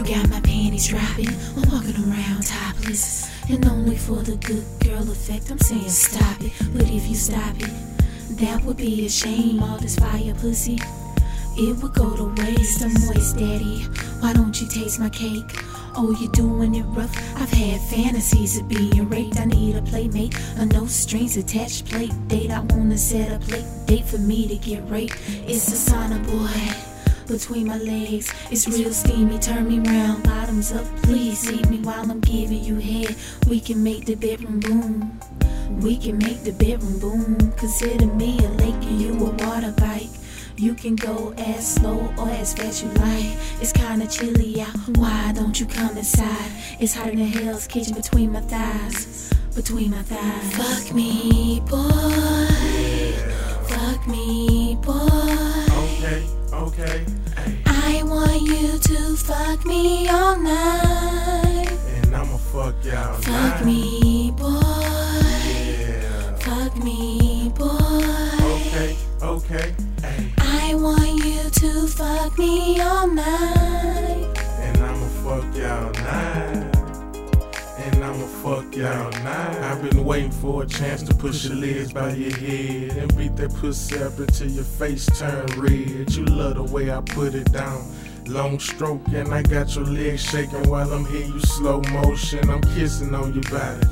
You got my panties dropping. I'm walking around topless. And only for the good girl effect, I'm saying stop it. But if you stop it, that would be a shame. All this fire pussy, it would go to waste. I'm moist, daddy. Why don't you taste my cake? Oh, you're doing it rough. I've had fantasies of being raped. I need a playmate, a no strings attached plate date. I wanna set a plate date for me to get raped. It's a sauna boy between my legs. It's real steamy. Turn me round, bottoms up. Please see me while I'm giving you head. We can make the bedroom boom. We can make the bedroom boom. Consider me a lake and you a water bike. You can go as slow or as fast you like. It's kinda chilly out. Why don't you come inside? It's hotter than Hell's Kitchen between my thighs. Between my thighs. Fuck me, boy. Fuck me, boy. Okay, okay, ay. I want you to fuck me all night. And I'ma fuck y'all Fuck night. me, boy. Yeah. Fuck me, boy. Okay, okay, ay. I want you to fuck me all night. And I'ma fuck y'all night. And I'ma fuck y'all night. I've been waiting for a chance to push your legs by your head and beat that pussy up until your face turn red. You love the way I put it down. Long stroke, and I got your legs shaking while I'm here. you slow motion. I'm kissing on your body,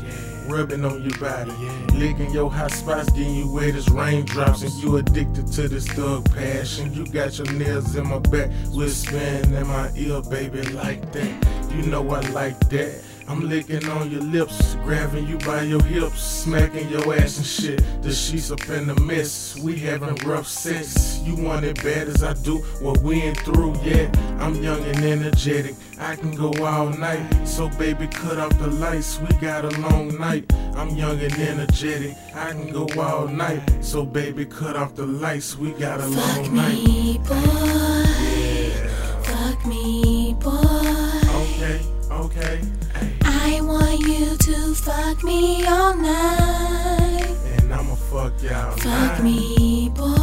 rubbing on your body, licking your hot spots, getting you wet as raindrops. And you addicted to this thug passion. You got your nails in my back, whispering in my ear, baby, like that. You know I like that. I'm licking on your lips, grabbing you by your hips, smacking your ass and shit. The sheets up in the mess. We having rough sex. You want it bad as I do what we ain't through yet. I'm young and energetic. I can go all night. So baby, cut off the lights. We got a long night. I'm young and energetic. I can go all night. So baby, cut off the lights. We got a Fuck long night. me, boy. Yeah. Fuck me, boy. Okay, okay. Ay. I want you to fuck me all night. And I'ma fuck y'all Fuck night. me, boy.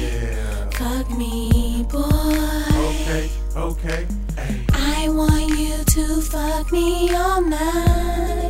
Yeah. Fuck me, boy. Okay, okay. Ay. I want you to fuck me all night.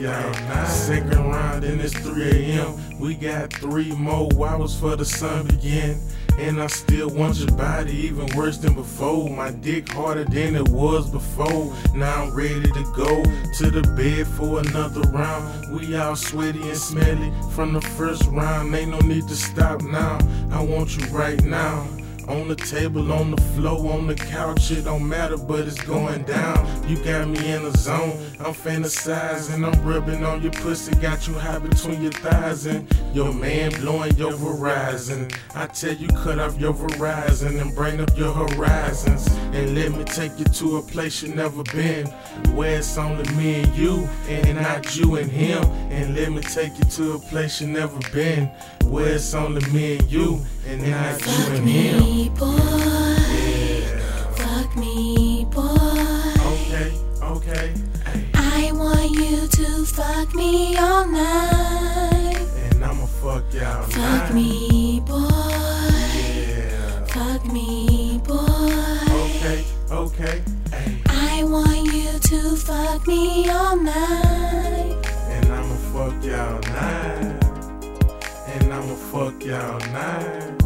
Night. Second round and it's 3 a.m. We got three more hours for the sun begin. And I still want your body even worse than before. My dick harder than it was before. Now I'm ready to go to the bed for another round. We all sweaty and smelly from the first round. Ain't no need to stop now. I want you right now. On the table, on the floor, on the couch, it don't matter, but it's going down. You got me in the zone, I'm fantasizing, I'm rubbing on your pussy, got you high between your thighs, and your man blowing your Verizon. I tell you, cut off your Verizon and bring up your horizons, and let me take you to a place you never been, where it's only me and you, and not you and him, and let me take you to a place you never been, where it's only me and you, and you Fuck and him. me, boy. Yeah. Fuck me, boy. Okay, okay. Ay. I want you to fuck me all night. And I'ma fuck y'all Fuck night. me, boy. Yeah. Fuck me, boy. Okay, okay. Ay. I want you to fuck me all night. And I'ma